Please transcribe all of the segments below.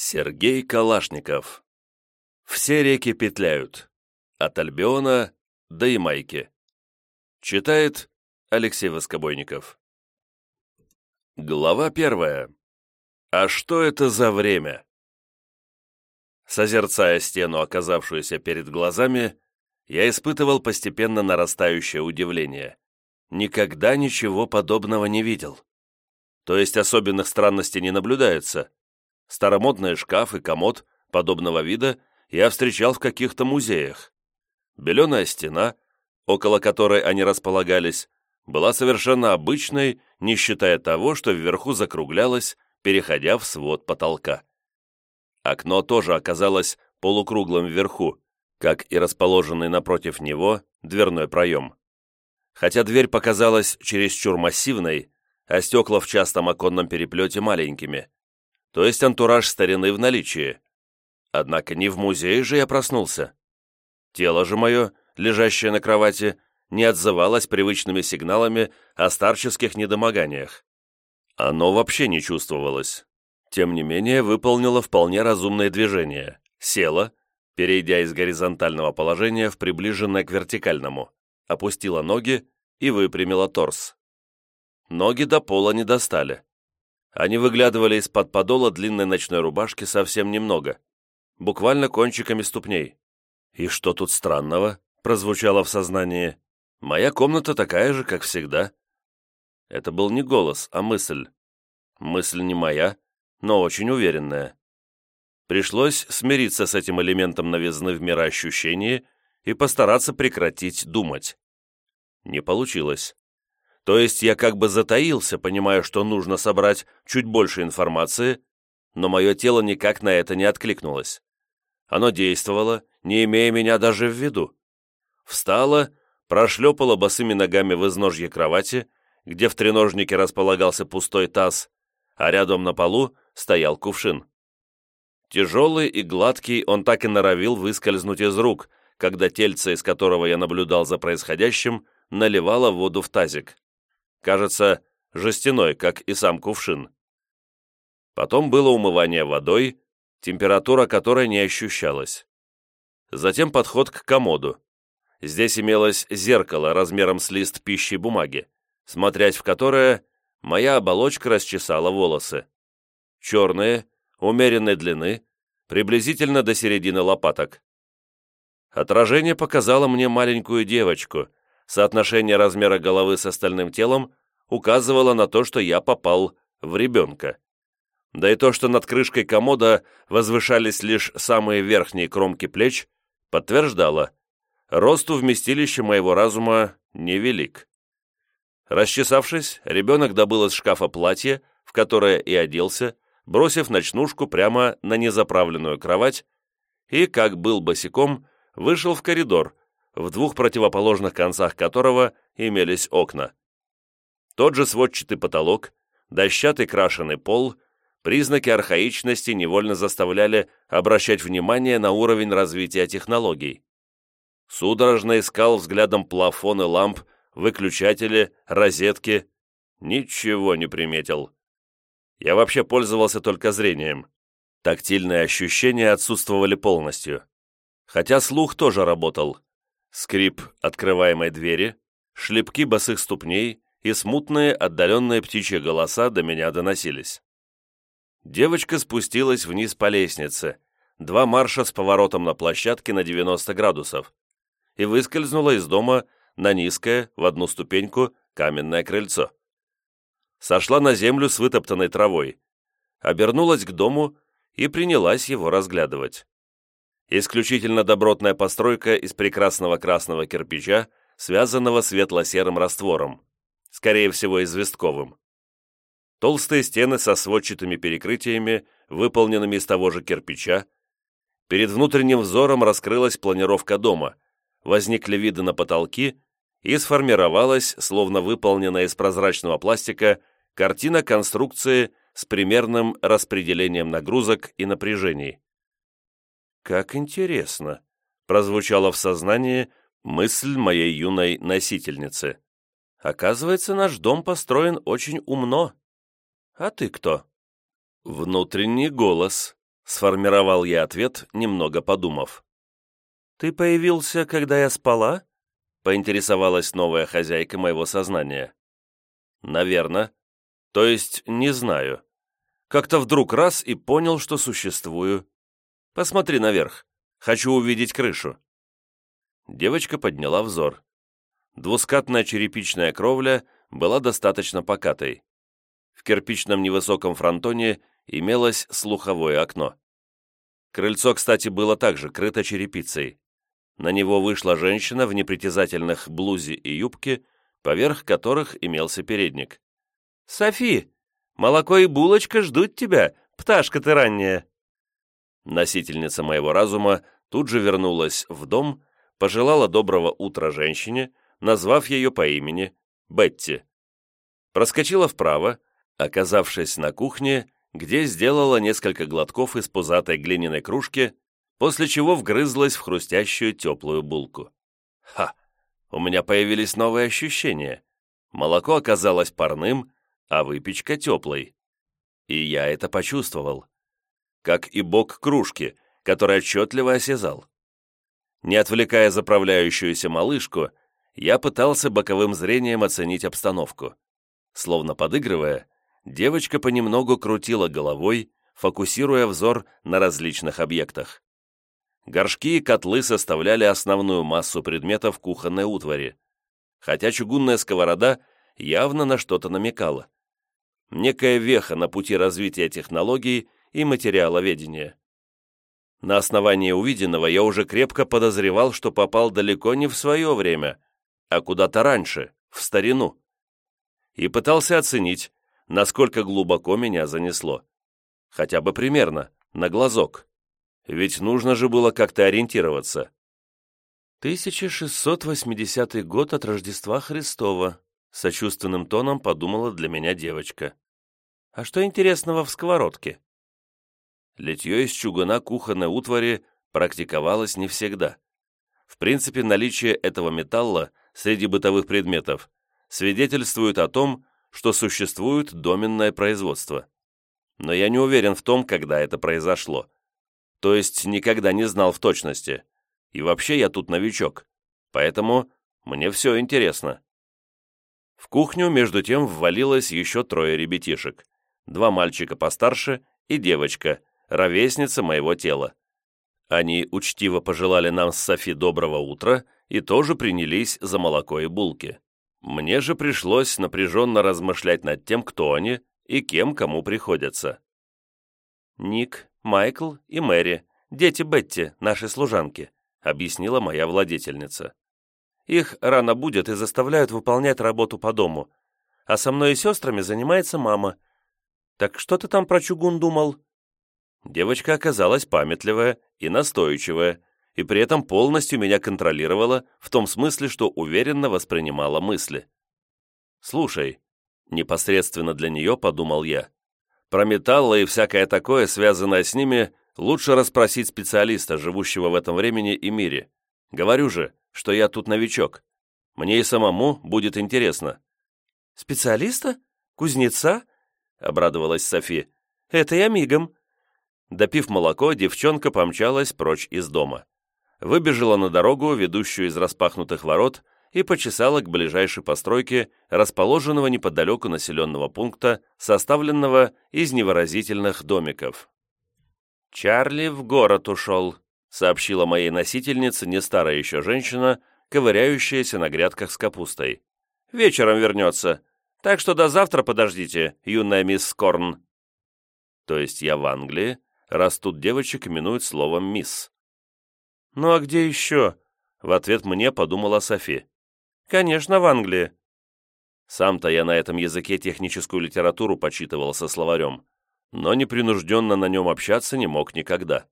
Сергей Калашников. Все реки петляют. От Альбиона до Ямайки. Читает Алексей Воскобойников. Глава первая. А что это за время? Созерцая стену, оказавшуюся перед глазами, я испытывал постепенно нарастающее удивление. Никогда ничего подобного не видел. То есть особенных странностей не наблюдается. Старомодные шкаф и комод подобного вида я встречал в каких-то музеях. Беленая стена, около которой они располагались, была совершенно обычной, не считая того, что вверху закруглялась, переходя в свод потолка. Окно тоже оказалось полукруглым вверху, как и расположенный напротив него дверной проем. Хотя дверь показалась чересчур массивной, а стекла в частом оконном переплете маленькими то есть антураж старины в наличии. Однако не в музее же я проснулся. Тело же мое, лежащее на кровати, не отзывалось привычными сигналами о старческих недомоганиях. Оно вообще не чувствовалось. Тем не менее, выполнило вполне разумное движение. Села, перейдя из горизонтального положения в приближенное к вертикальному, опустила ноги и выпрямила торс. Ноги до пола не достали. Они выглядывали из-под подола длинной ночной рубашки совсем немного, буквально кончиками ступней. «И что тут странного?» — прозвучало в сознании. «Моя комната такая же, как всегда». Это был не голос, а мысль. Мысль не моя, но очень уверенная. Пришлось смириться с этим элементом новизны в мироощущении и постараться прекратить думать. Не получилось. То есть я как бы затаился, понимая, что нужно собрать чуть больше информации, но мое тело никак на это не откликнулось. Оно действовало, не имея меня даже в виду. Встала, прошлепала босыми ногами в изножье кровати, где в треножнике располагался пустой таз, а рядом на полу стоял кувшин. Тяжелый и гладкий он так и норовил выскользнуть из рук, когда тельце, из которого я наблюдал за происходящим, наливало воду в тазик. Кажется, жестяной, как и сам кувшин. Потом было умывание водой, температура которой не ощущалась. Затем подход к комоду. Здесь имелось зеркало размером с лист пищи бумаги, смотрясь в которое моя оболочка расчесала волосы. Черные, умеренной длины, приблизительно до середины лопаток. Отражение показало мне маленькую девочку, соотношение размера головы с остальным телом указывало на то, что я попал в ребенка. Да и то, что над крышкой комода возвышались лишь самые верхние кромки плеч, подтверждало, росту вместилища моего разума невелик. Расчесавшись, ребенок добыл из шкафа платье, в которое и оделся, бросив ночнушку прямо на незаправленную кровать, и, как был босиком, вышел в коридор, в двух противоположных концах которого имелись окна. Тот же сводчатый потолок, дощатый крашеный пол, признаки архаичности невольно заставляли обращать внимание на уровень развития технологий. Судорожно искал взглядом плафоны ламп, выключатели, розетки. Ничего не приметил. Я вообще пользовался только зрением. Тактильные ощущения отсутствовали полностью. Хотя слух тоже работал. Скрип открываемой двери, шлепки босых ступней и смутные отдаленные птичьи голоса до меня доносились. Девочка спустилась вниз по лестнице, два марша с поворотом на площадке на 90 градусов, и выскользнула из дома на низкое, в одну ступеньку, каменное крыльцо. Сошла на землю с вытоптанной травой, обернулась к дому и принялась его разглядывать. Исключительно добротная постройка из прекрасного красного кирпича, связанного светло-серым раствором, скорее всего, известковым. Толстые стены со сводчатыми перекрытиями, выполненными из того же кирпича. Перед внутренним взором раскрылась планировка дома, возникли виды на потолки и сформировалась, словно выполненная из прозрачного пластика, картина конструкции с примерным распределением нагрузок и напряжений. «Как интересно!» — прозвучала в сознании мысль моей юной носительницы. «Оказывается, наш дом построен очень умно. А ты кто?» Внутренний голос. Сформировал я ответ, немного подумав. «Ты появился, когда я спала?» поинтересовалась новая хозяйка моего сознания. «Наверно. То есть, не знаю. Как-то вдруг раз и понял, что существую. Посмотри наверх. Хочу увидеть крышу». Девочка подняла взор. Двускатная черепичная кровля была достаточно покатой. В кирпичном невысоком фронтоне имелось слуховое окно. Крыльцо, кстати, было также крыто черепицей. На него вышла женщина в непритязательных блузе и юбке, поверх которых имелся передник. «Софи, молоко и булочка ждут тебя, пташка ты ранняя!» Носительница моего разума тут же вернулась в дом, пожелала доброго утра женщине, назвав ее по имени Бетти. Проскочила вправо, оказавшись на кухне, где сделала несколько глотков из пузатой глиняной кружки, после чего вгрызлась в хрустящую теплую булку. Ха! У меня появились новые ощущения. Молоко оказалось парным, а выпечка теплой. И я это почувствовал. Как и бок кружки, который отчетливо осязал. Не отвлекая заправляющуюся малышку, я пытался боковым зрением оценить обстановку. Словно подыгрывая, девочка понемногу крутила головой, фокусируя взор на различных объектах. Горшки и котлы составляли основную массу предметов кухонной утвари, хотя чугунная сковорода явно на что-то намекала. Некая веха на пути развития технологий и материаловедения. На основании увиденного я уже крепко подозревал, что попал далеко не в свое время, а куда-то раньше, в старину. И пытался оценить, насколько глубоко меня занесло. Хотя бы примерно, на глазок. Ведь нужно же было как-то ориентироваться. 1680 год от Рождества Христова, сочувственным тоном подумала для меня девочка. А что интересного в сковородке? Литье из чугуна кухонной утвари практиковалось не всегда. В принципе, наличие этого металла среди бытовых предметов свидетельствует о том, что существует доменное производство. Но я не уверен в том, когда это произошло. То есть никогда не знал в точности. И вообще я тут новичок. Поэтому мне все интересно. В кухню, между тем, ввалилось еще трое ребятишек. Два мальчика постарше и девочка, ровесница моего тела. Они учтиво пожелали нам с Софи доброго утра и тоже принялись за молоко и булки. Мне же пришлось напряженно размышлять над тем, кто они и кем кому приходятся. «Ник, Майкл и Мэри, дети Бетти, наши служанки», объяснила моя владетельница. «Их рано будет и заставляют выполнять работу по дому, а со мной и сестрами занимается мама. Так что ты там про чугун думал?» Девочка оказалась памятливая и настойчивая, и при этом полностью меня контролировала в том смысле, что уверенно воспринимала мысли. «Слушай», — непосредственно для нее подумал я, «про металлы и всякое такое, связанное с ними, лучше расспросить специалиста, живущего в этом времени и мире. Говорю же, что я тут новичок. Мне и самому будет интересно». «Специалиста? Кузнеца?» — обрадовалась Софи. «Это я мигом. Допив молоко, девчонка помчалась прочь из дома. Выбежала на дорогу, ведущую из распахнутых ворот, и почесала к ближайшей постройке, расположенного неподалеку населенного пункта, составленного из невыразительных домиков. «Чарли в город ушел», — сообщила моей носительнице не старая еще женщина, ковыряющаяся на грядках с капустой. «Вечером вернется, так что до завтра подождите, юная мисс Корн». То есть я в Англии, раз тут девочек именуют словом «мисс». «Ну а где еще?» — в ответ мне подумала Софи. «Конечно, в Англии». Сам-то я на этом языке техническую литературу почитывал со словарем, но непринужденно на нем общаться не мог никогда.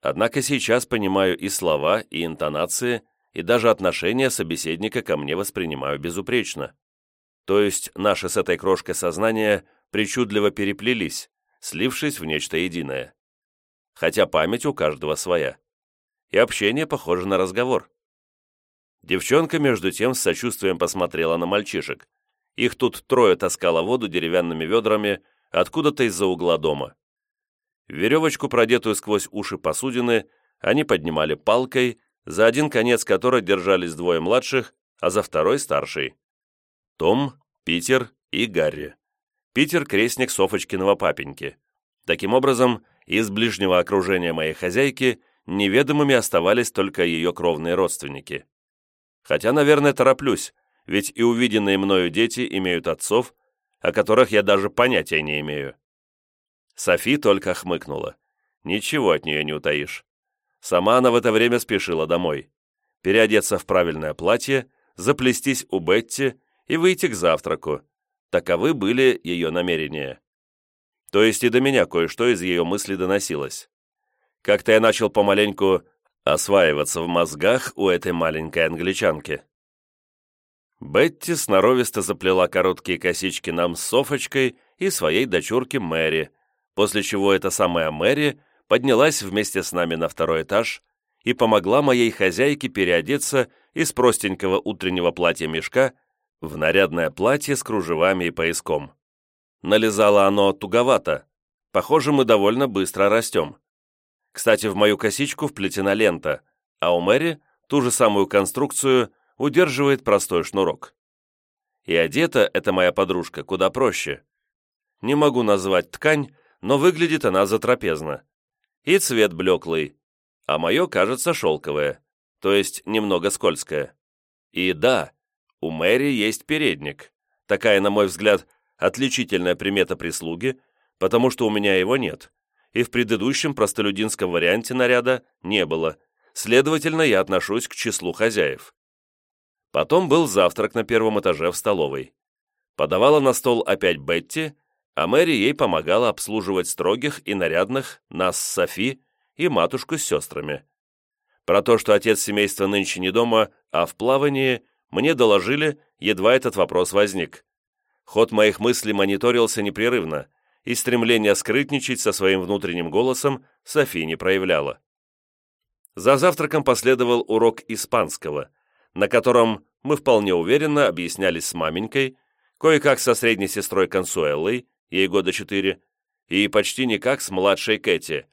Однако сейчас понимаю и слова, и интонации, и даже отношение собеседника ко мне воспринимаю безупречно. То есть наши с этой крошкой сознания причудливо переплелись, слившись в нечто единое. Хотя память у каждого своя. И общение похоже на разговор. Девчонка, между тем, с сочувствием посмотрела на мальчишек. Их тут трое таскало воду деревянными ведрами откуда-то из-за угла дома. Веревочку, продетую сквозь уши посудины, они поднимали палкой, за один конец которой держались двое младших, а за второй – старший. Том, Питер и Гарри. Питер – крестник Софочкиного папеньки. Таким образом, из ближнего окружения моей хозяйки неведомыми оставались только ее кровные родственники. Хотя, наверное, тороплюсь, ведь и увиденные мною дети имеют отцов, о которых я даже понятия не имею. Софи только хмыкнула. Ничего от нее не утаишь. Сама она в это время спешила домой. Переодеться в правильное платье, заплестись у Бетти и выйти к завтраку. Таковы были ее намерения. То есть и до меня кое-что из ее мыслей доносилось. Как-то я начал помаленьку осваиваться в мозгах у этой маленькой англичанки. Бетти сноровисто заплела короткие косички нам с Софочкой и своей дочурке Мэри, после чего эта самая Мэри поднялась вместе с нами на второй этаж и помогла моей хозяйке переодеться из простенького утреннего платья-мешка в нарядное платье с кружевами и пояском. Налезало оно туговато. Похоже, мы довольно быстро растем. Кстати, в мою косичку вплетена лента, а у Мэри ту же самую конструкцию удерживает простой шнурок. И одета эта моя подружка куда проще. Не могу назвать ткань, но выглядит она затрапезно. И цвет блеклый, а мое, кажется, шелковое, то есть немного скользкое. И да, у Мэри есть передник. Такая, на мой взгляд, отличительная примета прислуги, потому что у меня его нет, и в предыдущем простолюдинском варианте наряда не было, следовательно, я отношусь к числу хозяев. Потом был завтрак на первом этаже в столовой. Подавала на стол опять Бетти, а Мэри ей помогала обслуживать строгих и нарядных, нас с Софи и матушку с сестрами. Про то, что отец семейства нынче не дома, а в плавании, мне доложили, едва этот вопрос возник. Ход моих мыслей мониторился непрерывно, и стремление скрытничать со своим внутренним голосом Софи не проявляла. За завтраком последовал урок испанского, на котором мы вполне уверенно объяснялись с маменькой, кое-как со средней сестрой Консуэллой, ей года четыре, и почти никак с младшей Кэти,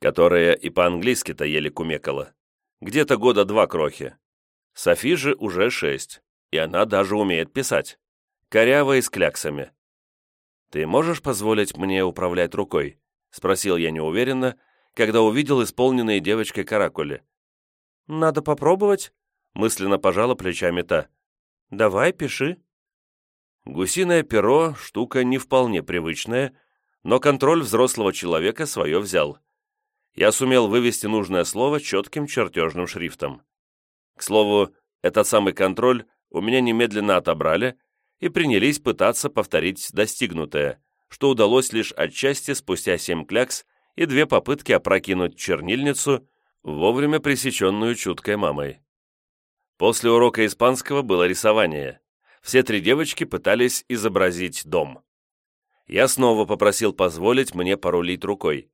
которая и по-английски-то еле кумекала. Где-то года два крохи. Софи же уже шесть, и она даже умеет писать. Коряво и с кляксами. «Ты можешь позволить мне управлять рукой?» — спросил я неуверенно, когда увидел исполненные девочкой каракули. «Надо попробовать», — мысленно пожала плечами та. «Давай, пиши». Гусиное перо — штука не вполне привычная, но контроль взрослого человека свое взял. Я сумел вывести нужное слово четким чертежным шрифтом. К слову, этот самый контроль у меня немедленно отобрали и принялись пытаться повторить достигнутое, что удалось лишь отчасти спустя семь клякс и две попытки опрокинуть чернильницу, вовремя пресеченную чуткой мамой. После урока испанского было рисование все три девочки пытались изобразить дом. Я снова попросил позволить мне порулить рукой,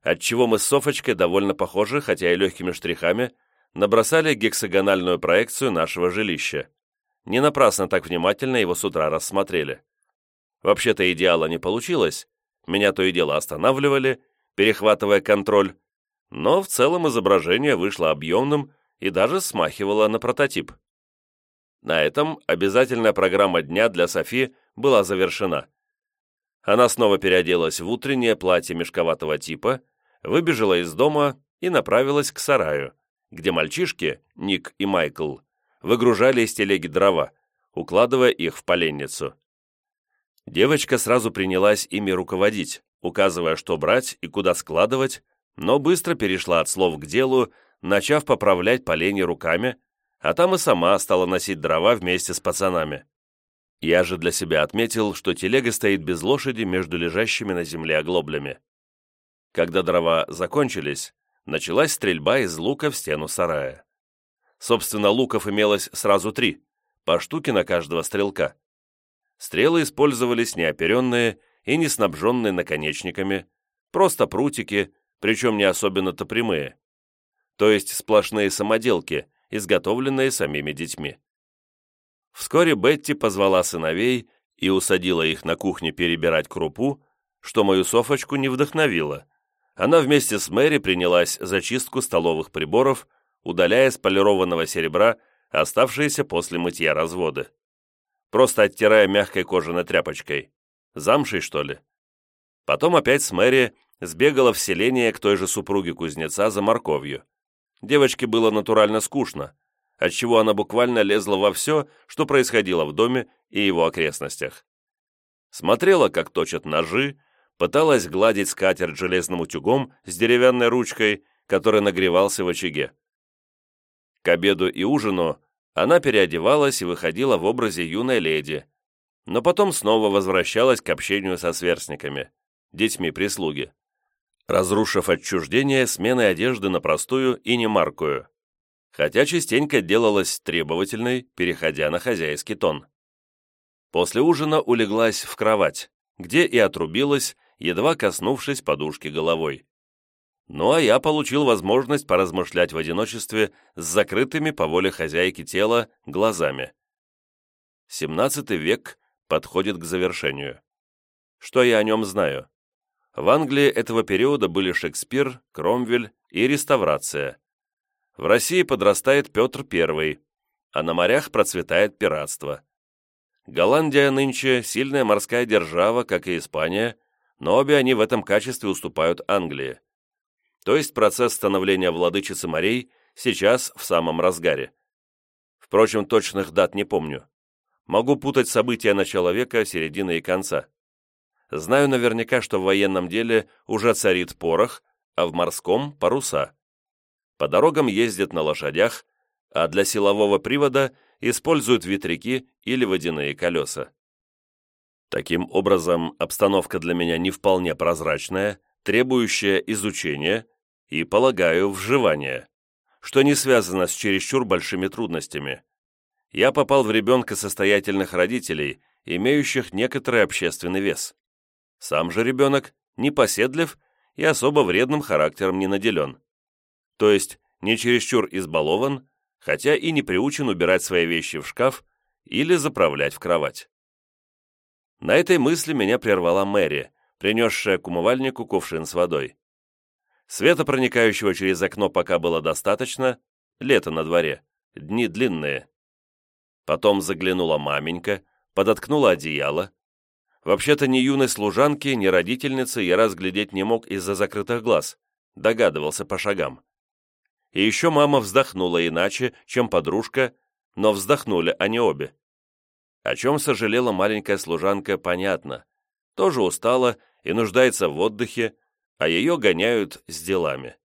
отчего мы с Софочкой довольно похожи, хотя и легкими штрихами, набросали гексагональную проекцию нашего жилища. Не напрасно так внимательно его с утра рассмотрели. Вообще-то идеала не получилось, меня то и дело останавливали, перехватывая контроль, но в целом изображение вышло объемным и даже смахивало на прототип. На этом обязательная программа дня для Софи была завершена. Она снова переоделась в утреннее платье мешковатого типа, выбежала из дома и направилась к сараю, где мальчишки, Ник и Майкл, выгружали из телеги дрова, укладывая их в поленницу. Девочка сразу принялась ими руководить, указывая, что брать и куда складывать, но быстро перешла от слов к делу, начав поправлять поленья руками, а там и сама стала носить дрова вместе с пацанами. Я же для себя отметил, что телега стоит без лошади между лежащими на земле оглоблями. Когда дрова закончились, началась стрельба из лука в стену сарая. Собственно, луков имелось сразу три, по штуке на каждого стрелка. Стрелы использовались неоперенные и не снабженные наконечниками, просто прутики, причем не особенно-то прямые. То есть сплошные самоделки, изготовленные самими детьми. Вскоре Бетти позвала сыновей и усадила их на кухне перебирать крупу, что мою Софочку не вдохновило. она вместе с Мэри принялась за чистку столовых приборов, удаляя с полированного серебра оставшиеся после мытья разводы. Просто оттирая мягкой кожаной тряпочкой. Замшей, что ли? Потом опять с Мэри сбегала в селение к той же супруге кузнеца за морковью. Девочке было натурально скучно, отчего она буквально лезла во все, что происходило в доме и его окрестностях. Смотрела, как точат ножи, пыталась гладить скатерть железным утюгом с деревянной ручкой, который нагревался в очаге. К обеду и ужину она переодевалась и выходила в образе юной леди, но потом снова возвращалась к общению со сверстниками, детьми прислуги, разрушив отчуждение сменой одежды на простую и немаркую, хотя частенько делалась требовательной, переходя на хозяйский тон. После ужина улеглась в кровать, где и отрубилась, едва коснувшись подушки головой. Ну а я получил возможность поразмышлять в одиночестве с закрытыми по воле хозяйки тела глазами. 17 век подходит к завершению. Что я о нем знаю? В Англии этого периода были Шекспир, Кромвель и реставрация. В России подрастает Петр I, а на морях процветает пиратство. Голландия нынче сильная морская держава, как и Испания, но обе они в этом качестве уступают Англии. То есть процесс становления владычицы морей сейчас в самом разгаре. Впрочем, точных дат не помню. Могу путать события начала века, середины и конца. Знаю наверняка, что в военном деле уже царит порох, а в морском – паруса. По дорогам ездят на лошадях, а для силового привода используют ветряки или водяные колеса. Таким образом, обстановка для меня не вполне прозрачная, требующая изучения и, полагаю, вживания, что не связано с чересчур большими трудностями. Я попал в ребенка состоятельных родителей, имеющих некоторый общественный вес. Сам же ребенок непоседлив и особо вредным характером не наделен. То есть не чересчур избалован, хотя и не приучен убирать свои вещи в шкаф или заправлять в кровать. На этой мысли меня прервала Мэри, принесшая к умывальнику кувшин с водой. Света, проникающего через окно, пока было достаточно, лето на дворе, дни длинные. Потом заглянула маменька, подоткнула одеяло. Вообще-то ни юной служанки, ни родительницы я разглядеть не мог из-за закрытых глаз, догадывался по шагам. И еще мама вздохнула иначе, чем подружка, но вздохнули они обе. О чем сожалела маленькая служанка, понятно. Тоже устала и нуждается в отдыхе, а ее гоняют с делами.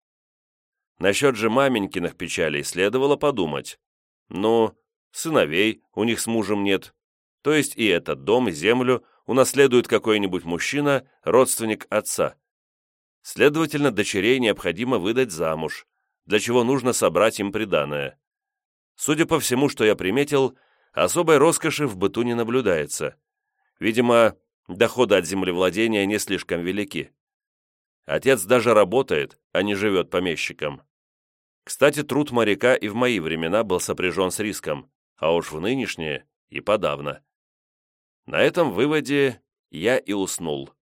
Насчет же маменькиных печалей следовало подумать. Ну, сыновей у них с мужем нет, то есть и этот дом, и землю унаследует какой-нибудь мужчина, родственник отца. Следовательно, дочерей необходимо выдать замуж, для чего нужно собрать им приданое. Судя по всему, что я приметил, особой роскоши в быту не наблюдается. Видимо, доходы от землевладения не слишком велики. Отец даже работает, а не живет помещиком. Кстати, труд моряка и в мои времена был сопряжен с риском, а уж в нынешние и подавно. На этом выводе я и уснул.